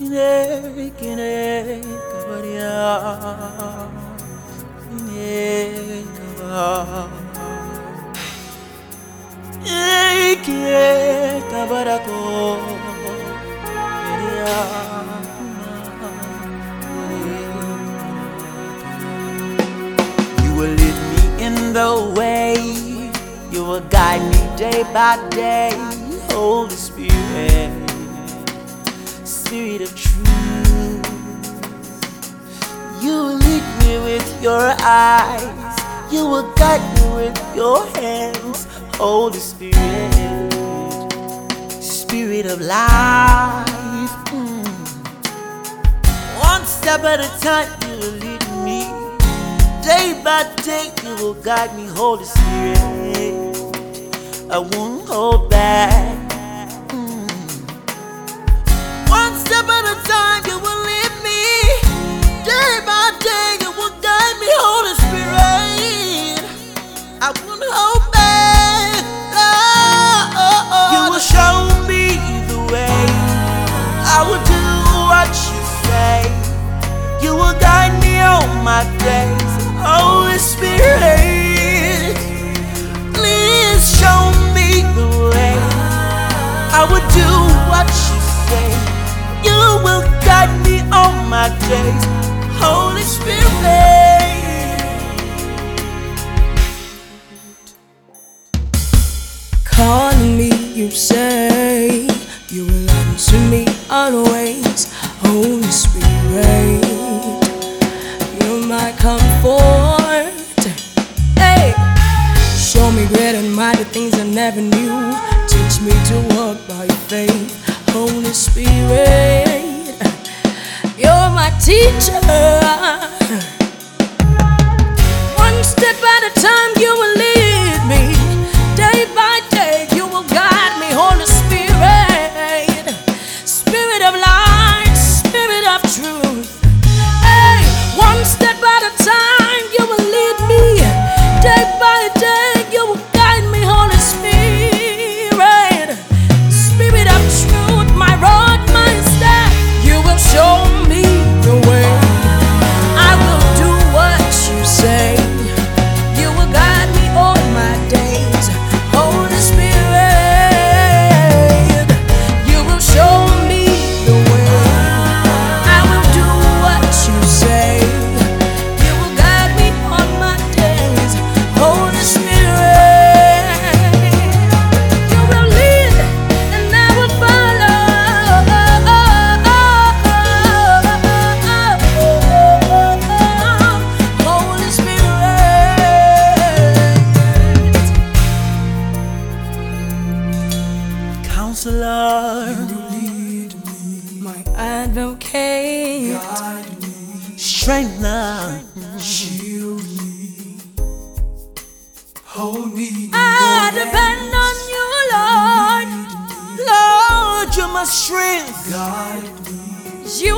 You will lead me in the way. You will guide me day by day. Holy Spirit, Spirit of truth. You will lead me with your eyes. You will guide me with your hands. Holy Spirit, Spirit of life. mm. One step at a time, you will lead me. Day by day, you will guide me, Holy Spirit. I won't hold back. Step you say you will answer me always. Holy Spirit, you're my comfort. Hey, show me great and mighty things I never knew. Teach me to walk by faith. Holy Spirit, you're my teacher. One step at a time, you will lead advocate. Strengthen, shield me, hold me. I depend on you, Lord. Lord, you're my strength. Guide me. You